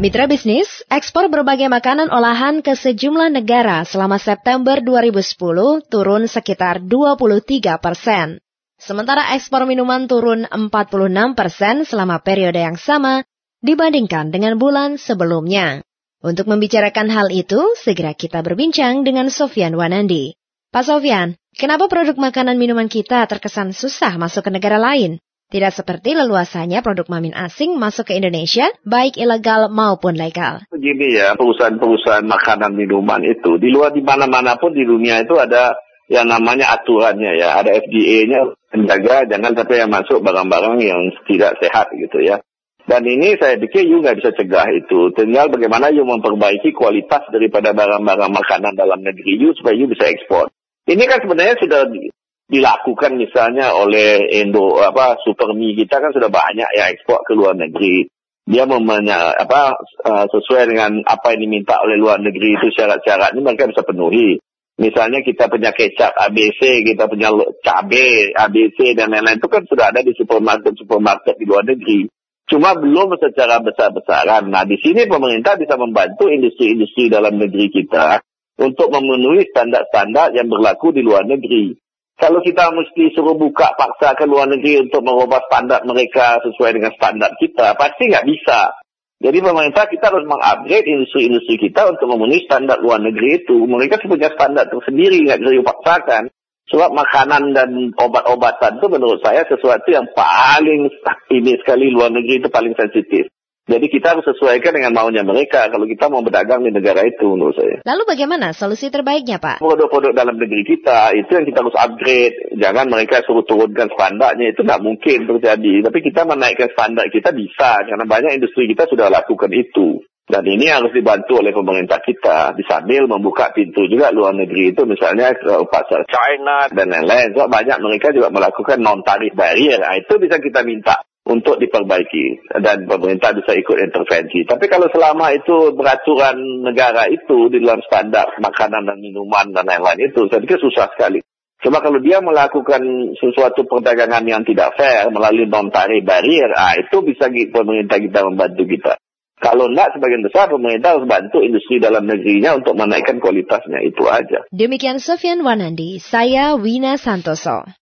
Mitra bisnis, ekspor berbagai makanan olahan ke sejumlah negara selama September 2010 turun sekitar 23 persen. Sementara ekspor minuman turun 46 persen selama periode yang sama dibandingkan dengan bulan sebelumnya. Untuk membicarakan hal itu, segera kita berbincang dengan Sofian Wanandi. Pak Sofian, kenapa produk makanan minuman kita terkesan susah masuk ke negara lain? Tidak seperti leluasannya produk mamin asing masuk ke Indonesia, baik ilegal maupun legal. Begini ya, perusahaan-perusahaan makanan minuman itu, di luar di mana-mana pun di dunia itu ada yang namanya aturannya ya, ada FDA-nya menjaga jangan sampai yang masuk barang-barang yang tidak sehat gitu ya. Dan ini saya pikir juga bisa cegah itu. Tinggal bagaimana you memperbaiki kualitas daripada barang-barang makanan dalam negeri you supaya you bisa ekspor. Ini kan sebenarnya sudah dilakukan misalnya oleh Indo apa Supermi kita kan sudah banyak ya ekspor ke luar negeri. Dia memenya, apa uh, sesuai dengan apa yang diminta oleh luar negeri itu syarat-syarat ini mereka bisa penuhi. Misalnya kita punya kecap ABC, kita punya cabai ABC dan lain-lain itu kan sudah ada di supermarket-supermarket di luar negeri. Cuma belum secara besar-besaran. Nah, di sini pemerintah bisa membantu industri-industri dalam negeri kita untuk memenuhi standar-standar yang berlaku di luar negeri. Kalau kita mesti suruh buka paksa ke luar negeri untuk mengubah standar mereka sesuai dengan standar kita, pasti nggak bisa. Jadi pemerintah kita harus mengupgrade industri-industri kita untuk memenuhi standar luar negeri itu. Mereka punya standar tersendiri, nggak bisa dipaksakan. Sebab makanan dan obat-obatan itu menurut saya sesuatu yang paling ini sekali luar negeri itu paling sensitif. Jadi kita harus sesuaikan dengan maunya mereka kalau kita mau berdagang di negara itu menurut saya. Lalu bagaimana solusi terbaiknya Pak? Produk-produk dalam negeri kita itu yang kita harus upgrade. Jangan mereka suruh turunkan standarnya itu nggak mungkin terjadi. Tapi kita menaikkan standar kita bisa karena banyak industri kita sudah lakukan itu. Dan ini harus dibantu oleh pemerintah kita. Sambil membuka pintu juga luar negeri itu misalnya ke pasar China dan lain-lain. So, banyak mereka juga melakukan non-tarif barrier. Nah, itu bisa kita minta untuk diperbaiki dan pemerintah bisa ikut intervensi. Tapi kalau selama itu peraturan negara itu di dalam standar makanan dan minuman dan lain-lain itu, saya pikir susah sekali. Cuma kalau dia melakukan sesuatu perdagangan yang tidak fair melalui non-tarif barrier, ah, itu bisa pemerintah kita membantu kita. Kalau enggak, sebagian besar pemerintah harus bantu industri dalam negerinya untuk menaikkan kualitasnya. Itu aja. Demikian Sofian Wanandi, saya Wina Santoso.